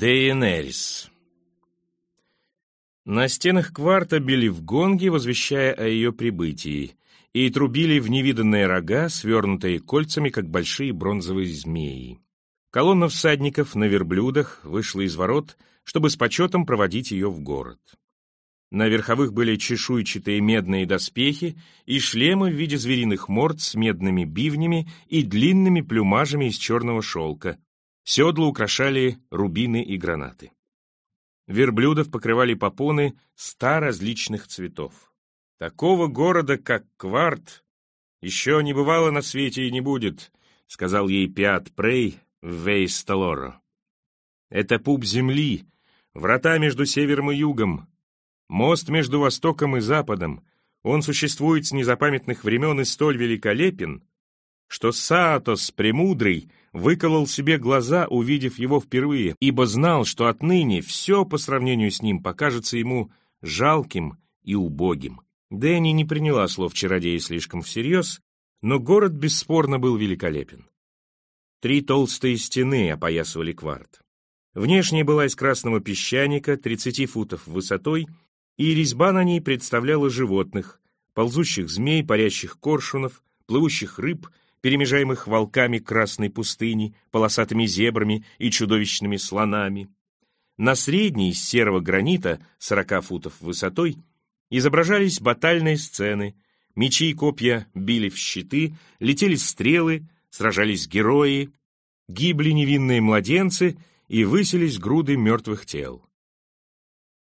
Дейенерис. На стенах кварта били в гонги, возвещая о ее прибытии, и трубили в невиданные рога, свернутые кольцами, как большие бронзовые змеи. Колонна всадников на верблюдах вышла из ворот, чтобы с почетом проводить ее в город. На верховых были чешуйчатые медные доспехи и шлемы в виде звериных морд с медными бивнями и длинными плюмажами из черного шелка, Седла украшали рубины и гранаты. Верблюдов покрывали попоны ста различных цветов. Такого города, как Кварт, еще не бывало на свете и не будет, сказал ей Пиат Прей в Вейсталоро. Это пуп земли, врата между севером и югом, мост между востоком и западом. Он существует с незапамятных времен и столь великолепен, что Саатос Премудрый выколол себе глаза, увидев его впервые, ибо знал, что отныне все по сравнению с ним покажется ему жалким и убогим. Дэнни не приняла слов чародея слишком всерьез, но город бесспорно был великолепен. Три толстые стены опоясывали кварт. Внешняя была из красного песчаника, 30 футов высотой, и резьба на ней представляла животных, ползущих змей, парящих коршунов, плывущих рыб перемежаемых волками красной пустыни, полосатыми зебрами и чудовищными слонами. На средней из серого гранита, 40 футов высотой, изображались батальные сцены, мечи и копья били в щиты, летели стрелы, сражались герои, гибли невинные младенцы и высились груды мертвых тел.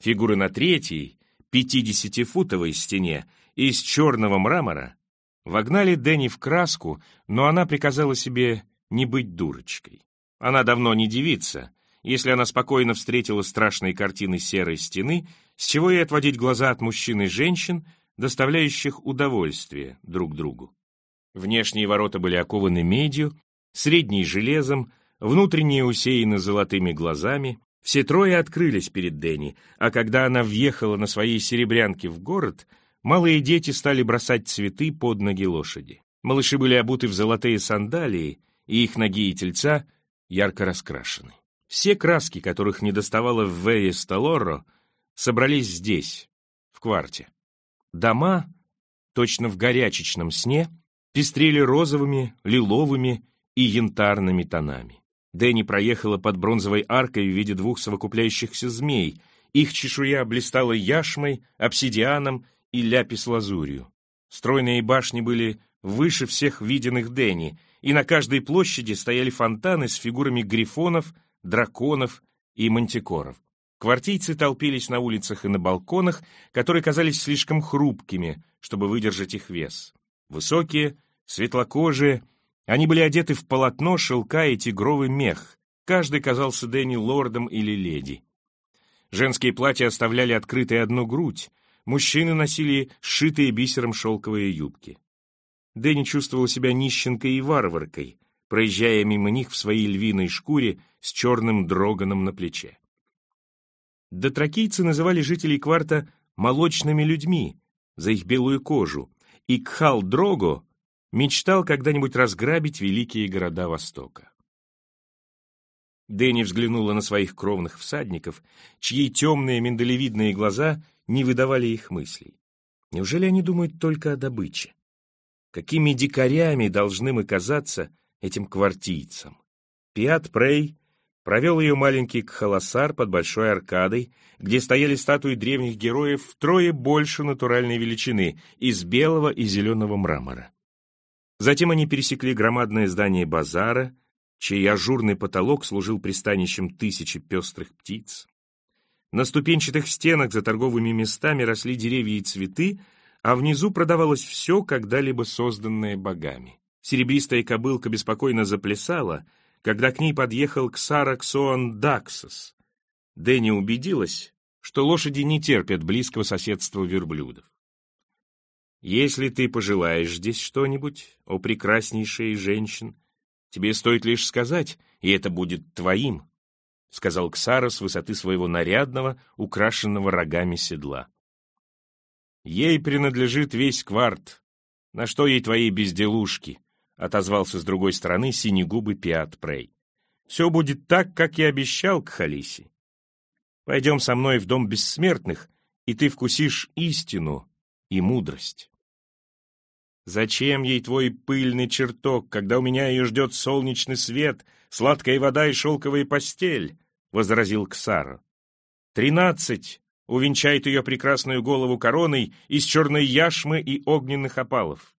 Фигуры на третьей, 50-футовой стене из черного мрамора Вогнали Дэнни в краску, но она приказала себе не быть дурочкой. Она давно не девица. Если она спокойно встретила страшные картины серой стены, с чего ей отводить глаза от мужчин и женщин, доставляющих удовольствие друг другу. Внешние ворота были окованы медью, средние — железом, внутренние усеяны золотыми глазами. Все трое открылись перед Дэнни, а когда она въехала на своей серебрянке в город — Малые дети стали бросать цветы под ноги лошади. Малыши были обуты в золотые сандалии, и их ноги и тельца ярко раскрашены. Все краски, которых не доставало в Вее Сталорро, собрались здесь, в кварте. Дома, точно в горячечном сне, пестрели розовыми, лиловыми и янтарными тонами. Дэнни проехала под бронзовой аркой в виде двух совокупляющихся змей. Их чешуя блистала яшмой, обсидианом и ляпис-лазурью. Стройные башни были выше всех виденных Дени, и на каждой площади стояли фонтаны с фигурами грифонов, драконов и мантикоров. Квартийцы толпились на улицах и на балконах, которые казались слишком хрупкими, чтобы выдержать их вес. Высокие, светлокожие, они были одеты в полотно, шелка и тигровый мех. Каждый казался Дэнни лордом или леди. Женские платья оставляли открытой одну грудь, Мужчины носили сшитые бисером шелковые юбки. Дэнни чувствовал себя нищенкой и варваркой, проезжая мимо них в своей львиной шкуре с черным дроганом на плече. Дотракийцы называли жителей кварта молочными людьми за их белую кожу, и Кхал-Дрого мечтал когда-нибудь разграбить великие города Востока. Дэнни взглянула на своих кровных всадников, чьи темные миндалевидные глаза не выдавали их мыслей. Неужели они думают только о добыче? Какими дикарями должны мы казаться этим квартийцам? Пиат Прей провел ее маленький кхаласар под большой аркадой, где стояли статуи древних героев втрое больше натуральной величины, из белого и зеленого мрамора. Затем они пересекли громадное здание базара, чей ажурный потолок служил пристанищем тысячи пестрых птиц. На ступенчатых стенах за торговыми местами росли деревья и цветы, а внизу продавалось все, когда-либо созданное богами. Серебристая кобылка беспокойно заплясала, когда к ней подъехал Ксара Ксоан Даксос. Дэнни убедилась, что лошади не терпят близкого соседства верблюдов. «Если ты пожелаешь здесь что-нибудь, о прекраснейшая женщин, тебе стоит лишь сказать, и это будет твоим», — сказал Ксара с высоты своего нарядного, украшенного рогами седла. «Ей принадлежит весь кварт. На что ей твои безделушки?» — отозвался с другой стороны синегубый Пиат Прей. все будет так, как я обещал к Халисе. Пойдем со мной в дом бессмертных, и ты вкусишь истину и мудрость. Зачем ей твой пыльный чертог, когда у меня ее ждет солнечный свет, сладкая вода и шелковая постель? — возразил Ксара. Тринадцать увенчает ее прекрасную голову короной из черной яшмы и огненных опалов.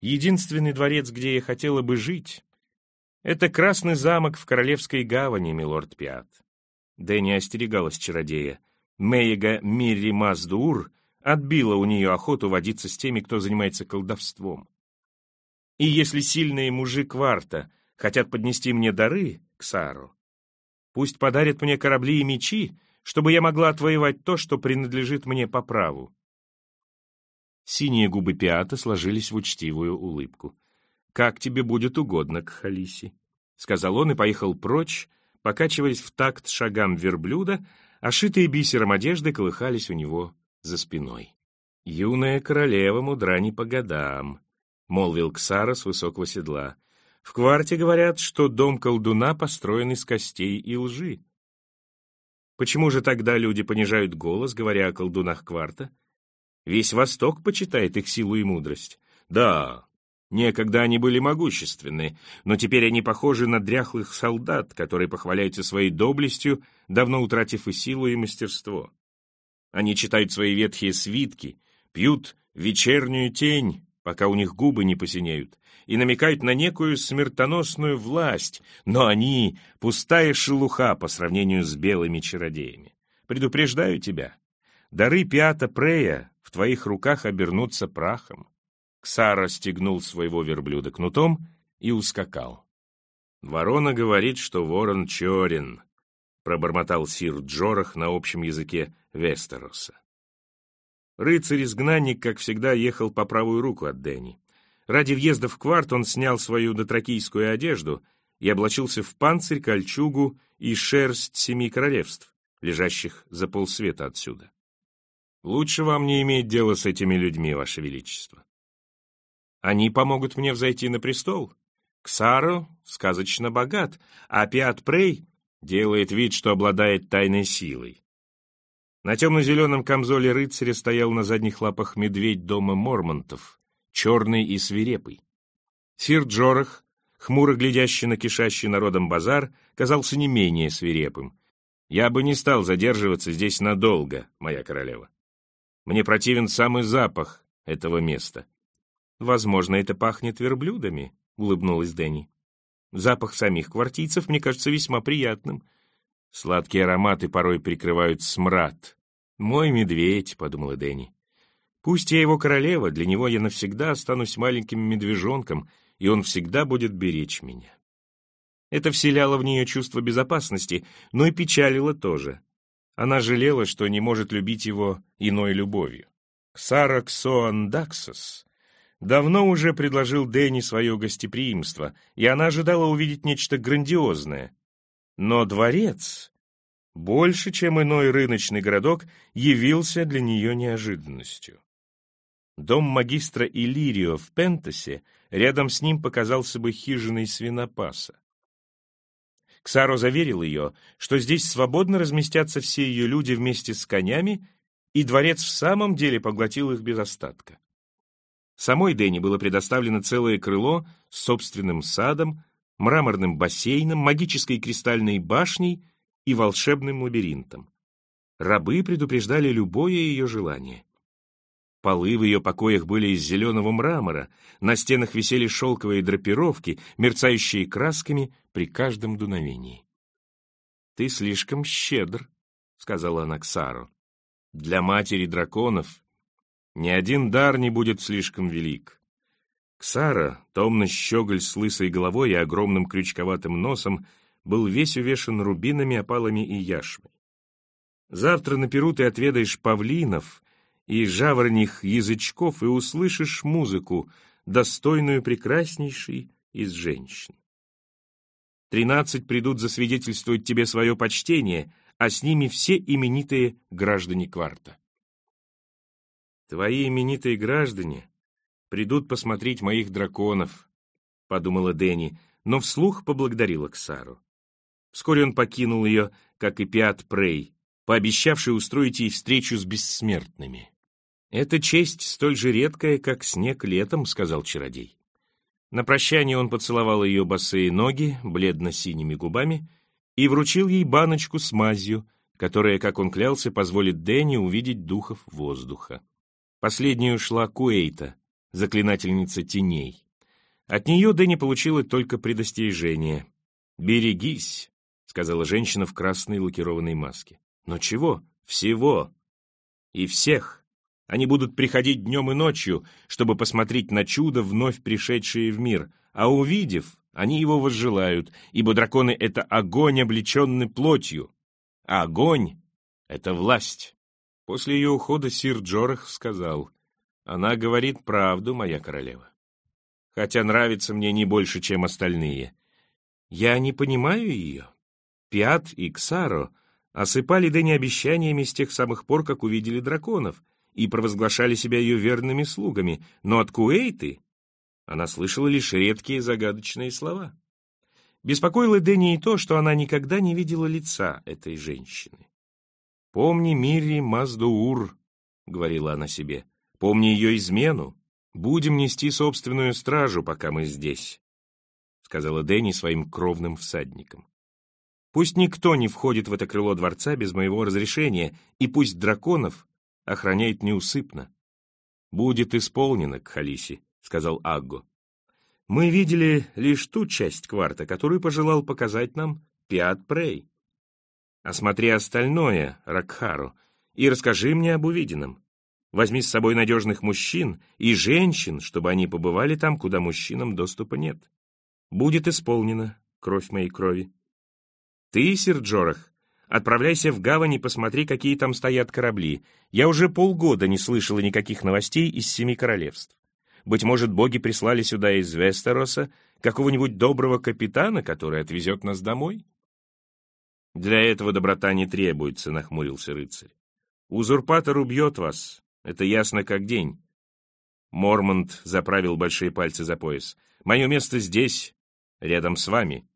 Единственный дворец, где я хотела бы жить, это красный замок в Королевской гавани, милорд Пиат. Дэнни остерегалась чародея. Мейга Мирри Маздуур отбила у нее охоту водиться с теми, кто занимается колдовством. И если сильные мужи Кварта хотят поднести мне дары, к Сару, пусть подарят мне корабли и мечи, чтобы я могла отвоевать то, что принадлежит мне по праву. Синие губы Пиата сложились в учтивую улыбку. «Как тебе будет угодно, Кхалиси», — сказал он и поехал прочь, покачиваясь в такт шагам верблюда, а шитые бисером одежды колыхались у него за спиной. «Юная королева мудра не по годам», — молвил Ксара с высокого седла. «В кварте говорят, что дом колдуна построен из костей и лжи. Почему же тогда люди понижают голос, говоря о колдунах кварта? Весь Восток почитает их силу и мудрость. Да, некогда они были могущественны, но теперь они похожи на дряхлых солдат, которые похваляются своей доблестью, давно утратив и силу, и мастерство. Они читают свои ветхие свитки, пьют вечернюю тень, пока у них губы не посинеют, и намекают на некую смертоносную власть, но они — пустая шелуха по сравнению с белыми чародеями. Предупреждаю тебя, дары Пиата Прея в твоих руках обернутся прахом. Ксара стегнул своего верблюда кнутом и ускакал. Ворона говорит, что ворон черен, пробормотал сир Джорах на общем языке Вестероса. Рыцарь-изгнанник, как всегда, ехал по правую руку от Дэнни. Ради въезда в кварт он снял свою дотракийскую одежду и облачился в панцирь, кольчугу и шерсть семи королевств, лежащих за полсвета отсюда. Лучше вам не иметь дела с этими людьми, ваше величество. Они помогут мне взойти на престол. Ксаро сказочно богат, а Пиат Прей делает вид, что обладает тайной силой. На темно-зеленом камзоле рыцаря стоял на задних лапах медведь дома Мормонтов, черный и свирепый. Сир Джорах, хмуро глядящий на кишащий народом базар, казался не менее свирепым. «Я бы не стал задерживаться здесь надолго, моя королева. Мне противен самый запах этого места». «Возможно, это пахнет верблюдами», — улыбнулась Дэнни. «Запах самих квартийцев мне кажется весьма приятным. Сладкие ароматы порой прикрывают смрад. «Мой медведь», — подумала Дэнни. Пусть я его королева, для него я навсегда останусь маленьким медвежонком, и он всегда будет беречь меня. Это вселяло в нее чувство безопасности, но и печалило тоже. Она жалела, что не может любить его иной любовью. Ксара Ксоан Даксос давно уже предложил Дэнни свое гостеприимство, и она ожидала увидеть нечто грандиозное. Но дворец, больше, чем иной рыночный городок, явился для нее неожиданностью. Дом магистра Иллирио в Пентасе рядом с ним показался бы хижиной свинопаса. Ксаро заверил ее, что здесь свободно разместятся все ее люди вместе с конями, и дворец в самом деле поглотил их без остатка. Самой Дэнни было предоставлено целое крыло с собственным садом, мраморным бассейном, магической кристальной башней и волшебным лабиринтом. Рабы предупреждали любое ее желание. Полы в ее покоях были из зеленого мрамора, на стенах висели шелковые драпировки, мерцающие красками при каждом дуновении. «Ты слишком щедр», — сказала она Ксару. «Для матери драконов ни один дар не будет слишком велик». Ксара, томно-щеголь с лысой головой и огромным крючковатым носом, был весь увешан рубинами, опалами и яшмой. «Завтра на Перу ты отведаешь павлинов», и жаворних язычков и услышишь музыку, достойную прекраснейшей из женщин. Тринадцать придут засвидетельствовать тебе свое почтение, а с ними все именитые граждане кварта. Твои именитые граждане придут посмотреть моих драконов, подумала Дэнни, но вслух поблагодарила Ксару. Вскоре он покинул ее, как и Пиат Прей, пообещавший устроить ей встречу с бессмертными. «Это честь столь же редкая, как снег летом», — сказал чародей. На прощание он поцеловал ее босые ноги бледно-синими губами и вручил ей баночку с мазью, которая, как он клялся, позволит Дэнни увидеть духов воздуха. Последнюю шла Куэйта, заклинательница теней. От нее Дэнни получила только предостережение. «Берегись», — сказала женщина в красной лакированной маске. «Но чего? Всего. И всех». Они будут приходить днем и ночью, чтобы посмотреть на чудо, вновь пришедшее в мир, а увидев, они его возжелают, ибо драконы — это огонь, облеченный плотью, а огонь — это власть. После ее ухода сир Джорах сказал, «Она говорит правду, моя королева, хотя нравится мне не больше, чем остальные. Я не понимаю ее. Пиат и Ксаро осыпали Дэнни обещаниями с тех самых пор, как увидели драконов, и провозглашали себя ее верными слугами, но от Куэйты она слышала лишь редкие загадочные слова. Беспокоило Дэнни и то, что она никогда не видела лица этой женщины. «Помни Мири Маздуур», — говорила она себе, — «помни ее измену. Будем нести собственную стражу, пока мы здесь», — сказала Дэнни своим кровным всадникам. «Пусть никто не входит в это крыло дворца без моего разрешения, и пусть драконов охраняет неусыпно. «Будет исполнено, Кхалиси», — сказал Агго. «Мы видели лишь ту часть кварта, которую пожелал показать нам Пиат Прей. Осмотри остальное, Ракхару, и расскажи мне об увиденном. Возьми с собой надежных мужчин и женщин, чтобы они побывали там, куда мужчинам доступа нет. Будет исполнено, кровь моей крови. Ты, сир Джорах, Отправляйся в гавань и посмотри, какие там стоят корабли. Я уже полгода не слышала никаких новостей из Семи Королевств. Быть может, боги прислали сюда из Вестероса какого-нибудь доброго капитана, который отвезет нас домой? Для этого доброта не требуется, — нахмурился рыцарь. Узурпатор убьет вас, это ясно как день. Мормонт заправил большие пальцы за пояс. Мое место здесь, рядом с вами.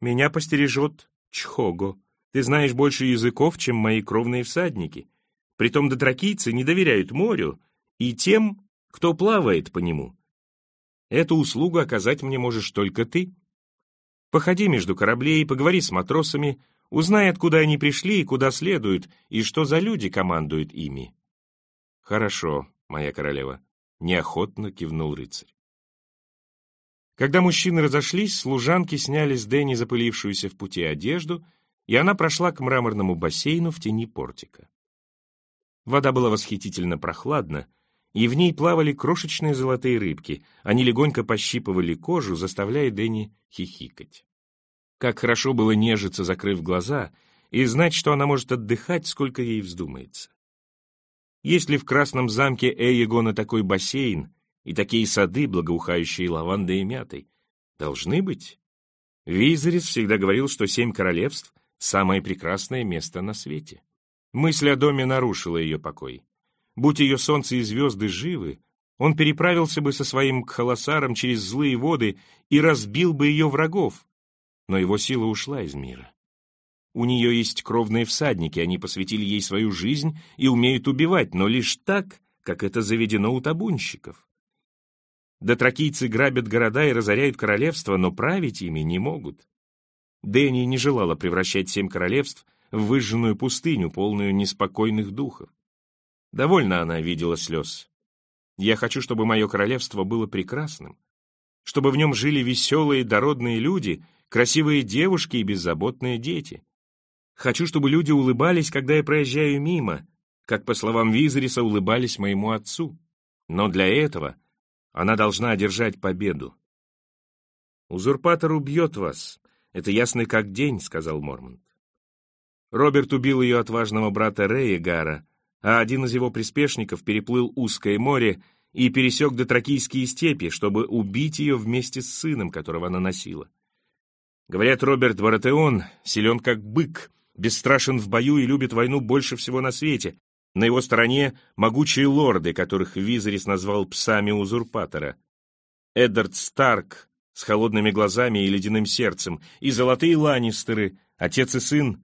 Меня постережет Чхого, ты знаешь больше языков, чем мои кровные всадники. Притом дотракийцы не доверяют морю и тем, кто плавает по нему. Эту услугу оказать мне можешь только ты. Походи между кораблей, поговори с матросами, узнай, откуда они пришли и куда следуют, и что за люди командуют ими. Хорошо, моя королева, неохотно кивнул рыцарь. Когда мужчины разошлись, служанки сняли с Дэнни запылившуюся в пути одежду, и она прошла к мраморному бассейну в тени портика. Вода была восхитительно прохладна, и в ней плавали крошечные золотые рыбки. Они легонько пощипывали кожу, заставляя Дэнни хихикать. Как хорошо было нежиться, закрыв глаза, и знать, что она может отдыхать, сколько ей вздумается. Если в Красном замке Эйегона такой бассейн, и такие сады, благоухающие лавандой и мятой. Должны быть. Визерис всегда говорил, что семь королевств — самое прекрасное место на свете. Мысль о доме нарушила ее покой. Будь ее солнце и звезды живы, он переправился бы со своим кхаласаром через злые воды и разбил бы ее врагов. Но его сила ушла из мира. У нее есть кровные всадники, они посвятили ей свою жизнь и умеют убивать, но лишь так, как это заведено у табунщиков. Дотракийцы грабят города и разоряют королевства, но править ими не могут. Дэнни не желала превращать семь королевств в выжженную пустыню, полную неспокойных духов. Довольно она видела слез. Я хочу, чтобы мое королевство было прекрасным, чтобы в нем жили веселые, дородные люди, красивые девушки и беззаботные дети. Хочу, чтобы люди улыбались, когда я проезжаю мимо, как, по словам Визериса, улыбались моему отцу. Но для этого — она должна одержать победу. «Узурпатор убьет вас. Это ясно как день», — сказал Мормонт. Роберт убил ее отважного брата Рея Гара, а один из его приспешников переплыл узкое море и пересек дотракийские степи, чтобы убить ее вместе с сыном, которого она носила. Говорят, Роберт Баратеон силен как бык, бесстрашен в бою и любит войну больше всего на свете, на его стороне могучие лорды, которых Визерис назвал псами узурпатора. Эддард Старк с холодными глазами и ледяным сердцем, и золотые Ланнистеры, отец и сын,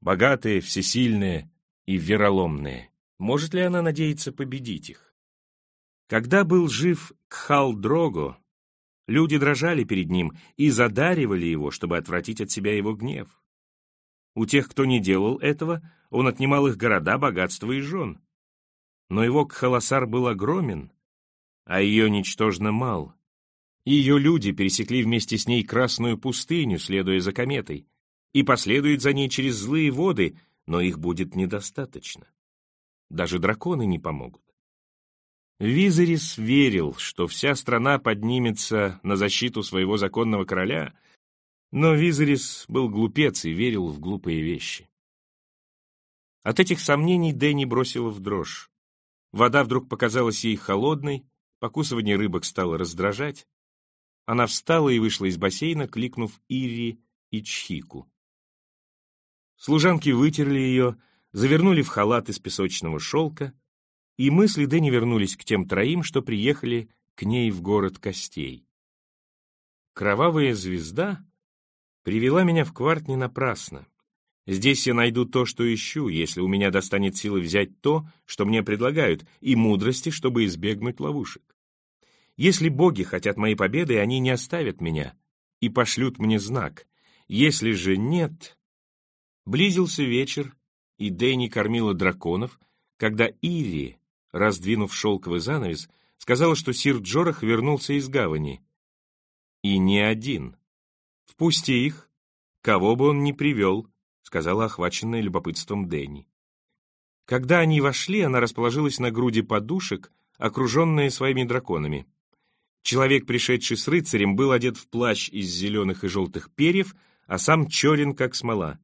богатые, всесильные и вероломные. Может ли она надеяться победить их? Когда был жив Кхал Дрого, люди дрожали перед ним и задаривали его, чтобы отвратить от себя его гнев. У тех, кто не делал этого, он отнимал их города, богатство и жен. Но его Кхаласар был огромен, а ее ничтожно мал. Ее люди пересекли вместе с ней Красную пустыню, следуя за кометой, и последуют за ней через злые воды, но их будет недостаточно. Даже драконы не помогут. Визерис верил, что вся страна поднимется на защиту своего законного короля, но Визерис был глупец и верил в глупые вещи. От этих сомнений Дэнни бросила в дрожь. Вода вдруг показалась ей холодной, покусывание рыбок стало раздражать. Она встала и вышла из бассейна, кликнув Ири и Чхику. Служанки вытерли ее, завернули в халат из песочного шелка, и мысли Дэнни вернулись к тем троим, что приехали к ней в город костей. Кровавая звезда привела меня в кварт не напрасно. Здесь я найду то, что ищу, если у меня достанет силы взять то, что мне предлагают, и мудрости, чтобы избегнуть ловушек. Если боги хотят моей победы, они не оставят меня и пошлют мне знак. Если же нет... Близился вечер, и Дэнни кормила драконов, когда Ири, раздвинув шелковый занавес, сказала, что сир Джорах вернулся из гавани. И не один. Впусти их, кого бы он ни привел, сказала охваченная любопытством Дэнни. Когда они вошли, она расположилась на груди подушек, окруженная своими драконами. Человек, пришедший с рыцарем, был одет в плащ из зеленых и желтых перьев, а сам черен, как смола.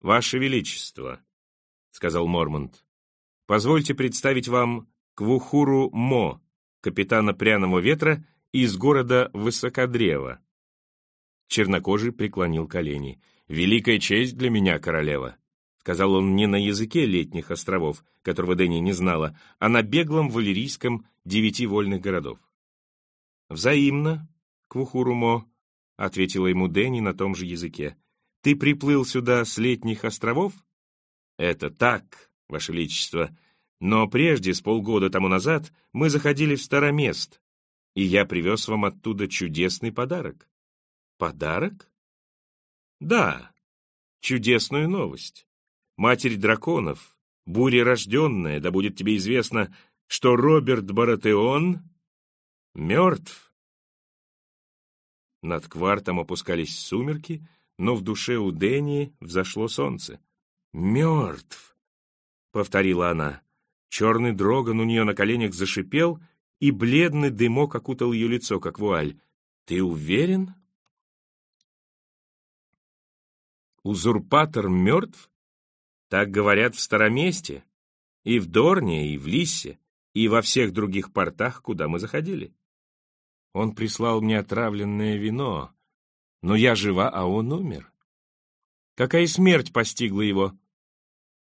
«Ваше Величество», — сказал Мормонт, — «позвольте представить вам Квухуру Мо, капитана Пряного Ветра из города Высокодрева». Чернокожий преклонил колени. «Великая честь для меня, королева», — сказал он не на языке летних островов, которого Дэнни не знала, а на беглом валерийском девяти вольных городов. «Взаимно, Квухурумо», — ответила ему Дэнни на том же языке. Ты приплыл сюда с летних островов? Это так, Ваше Величество. Но прежде, с полгода тому назад, мы заходили в Старомест, и я привез вам оттуда чудесный подарок. Подарок? Да, чудесную новость. Матерь драконов, буря рожденная, да будет тебе известно, что Роберт Баратеон мертв. Над квартом опускались сумерки, но в душе у Дэнни взошло солнце. «Мертв!» — повторила она. Черный дроган у нее на коленях зашипел, и бледный дымок окутал ее лицо, как вуаль. «Ты уверен?» «Узурпатор мертв?» Так говорят в Староместе, и в Дорне, и в Лиссе, и во всех других портах, куда мы заходили. Он прислал мне отравленное вино, но я жива, а он умер. Какая смерть постигла его?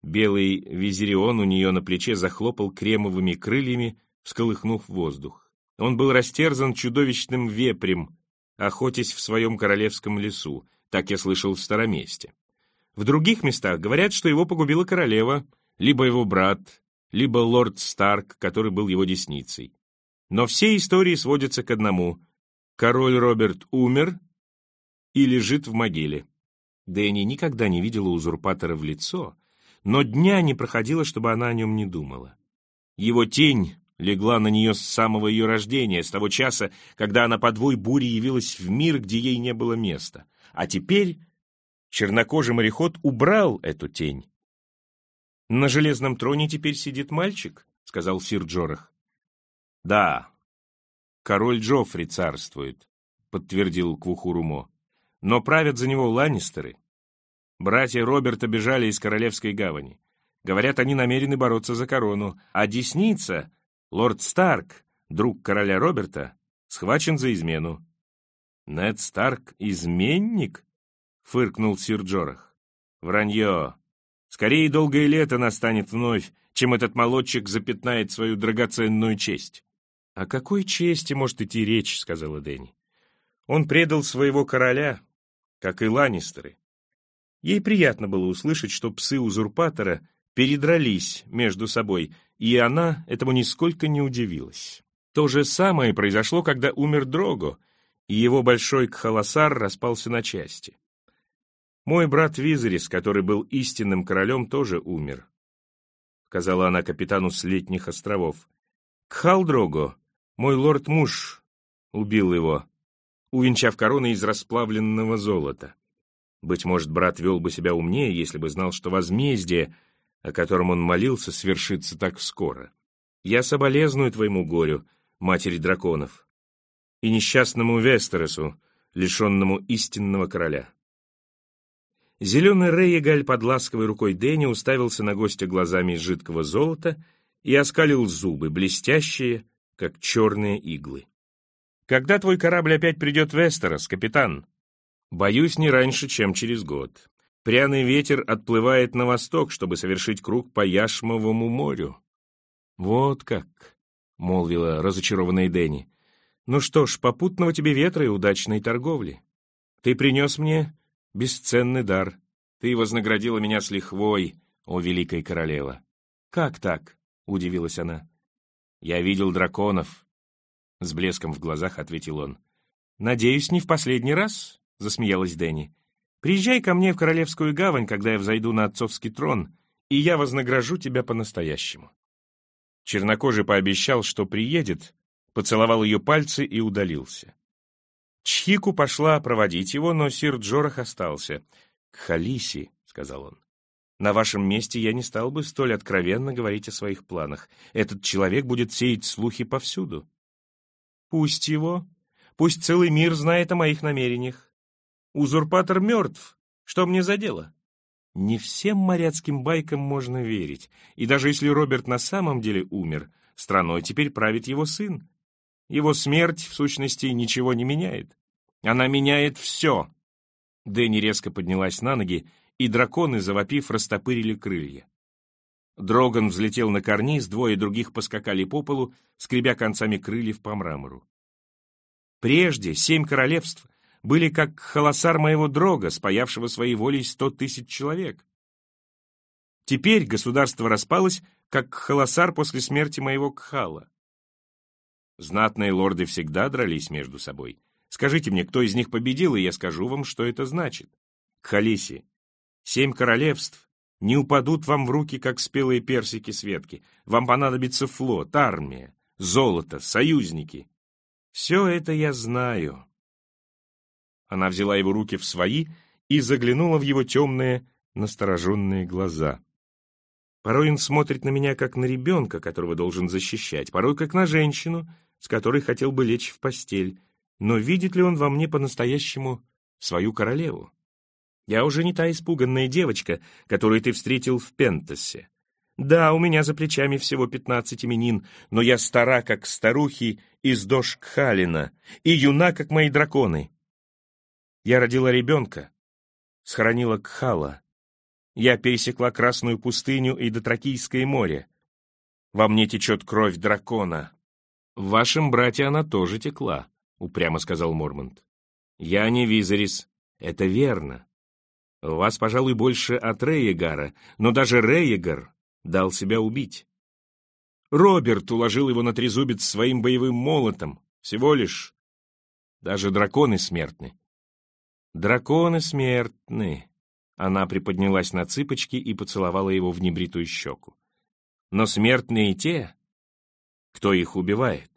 Белый визирион у нее на плече захлопал кремовыми крыльями, всколыхнув воздух. Он был растерзан чудовищным вепрем, охотясь в своем королевском лесу, так я слышал в Староместе. В других местах говорят, что его погубила королева, либо его брат, либо лорд Старк, который был его десницей. Но все истории сводятся к одному. Король Роберт умер, и лежит в могиле. Дэнни никогда не видела узурпатора в лицо, но дня не проходило, чтобы она о нем не думала. Его тень легла на нее с самого ее рождения, с того часа, когда она по двой буре явилась в мир, где ей не было места. А теперь чернокожий мореход убрал эту тень. «На железном троне теперь сидит мальчик», — сказал сир Джорах. «Да, король Джоффри царствует», — подтвердил Квухурумо но правят за него Ланнистеры. Братья Роберта бежали из Королевской гавани. Говорят, они намерены бороться за корону, а десница, лорд Старк, друг короля Роберта, схвачен за измену. «Нед Старк — изменник?» — фыркнул сир Джорах. «Вранье. Скорее долгое лето настанет вновь, чем этот молодчик запятнает свою драгоценную честь. «О какой чести может идти речь?» — сказала Дэнни. «Он предал своего короля, как и Ланнистеры». Ей приятно было услышать, что псы узурпатора передрались между собой, и она этому нисколько не удивилась. То же самое произошло, когда умер Дрого, и его большой кхаласар распался на части. Мой брат Визерис, который был истинным королем, тоже умер, — сказала она капитану с летних островов. Кхал Дрого мой лорд-муж убил его, увенчав короной из расплавленного золота. Быть может, брат вел бы себя умнее, если бы знал, что возмездие, о котором он молился, свершится так скоро. Я соболезную твоему горю, матери драконов, и несчастному Вестересу, лишенному истинного короля. Зеленый Рейегаль под ласковой рукой Дэнни уставился на гостя глазами из жидкого золота и оскалил зубы, блестящие, как черные иглы. «Когда твой корабль опять придет в Эстерос, капитан?» «Боюсь, не раньше, чем через год. Пряный ветер отплывает на восток, чтобы совершить круг по Яшмовому морю». «Вот как», — молвила разочарованная Дэнни. «Ну что ж, попутного тебе ветра и удачной торговли. Ты принес мне бесценный дар. Ты вознаградила меня с лихвой, о великая королева». «Как так?» — удивилась она. «Я видел драконов», — с блеском в глазах ответил он. «Надеюсь, не в последний раз?» — засмеялась Дэнни. «Приезжай ко мне в Королевскую гавань, когда я взойду на отцовский трон, и я вознагражу тебя по-настоящему». Чернокожий пообещал, что приедет, поцеловал ее пальцы и удалился. Чхику пошла проводить его, но сир Джорах остался. «К Халиси», — сказал он. На вашем месте я не стал бы столь откровенно говорить о своих планах. Этот человек будет сеять слухи повсюду. Пусть его. Пусть целый мир знает о моих намерениях. Узурпатор мертв. Что мне за дело? Не всем моряцким байкам можно верить. И даже если Роберт на самом деле умер, страной теперь правит его сын. Его смерть, в сущности, ничего не меняет. Она меняет все. Дэнни резко поднялась на ноги и драконы, завопив, растопырили крылья. Дроган взлетел на карниз, двое других поскакали по полу, скребя концами крыльев по мрамору. Прежде семь королевств были как холосар моего дрога, спаявшего своей волей сто тысяч человек. Теперь государство распалось, как холосар после смерти моего Кхала. Знатные лорды всегда дрались между собой. Скажите мне, кто из них победил, и я скажу вам, что это значит. Кхалиси, Семь королевств не упадут вам в руки, как спелые персики с ветки. Вам понадобится флот, армия, золото, союзники. Все это я знаю. Она взяла его руки в свои и заглянула в его темные, настороженные глаза. Порой он смотрит на меня, как на ребенка, которого должен защищать, порой как на женщину, с которой хотел бы лечь в постель. Но видит ли он во мне по-настоящему свою королеву? Я уже не та испуганная девочка, которую ты встретил в Пентасе. Да, у меня за плечами всего пятнадцать именин, но я стара, как старухи из Дошкхалина, и юна, как мои драконы. Я родила ребенка, схоронила Кхала. Я пересекла Красную пустыню и Дотракийское море. Во мне течет кровь дракона. В вашем брате она тоже текла, — упрямо сказал Мормонт. Я не Визерис, это верно. У вас, пожалуй, больше от Рейегара, но даже Рейегар дал себя убить. Роберт уложил его на трезубец своим боевым молотом, всего лишь. Даже драконы смертны. Драконы смертны. Она приподнялась на цыпочки и поцеловала его в небритую щеку. Но смертные те, кто их убивает.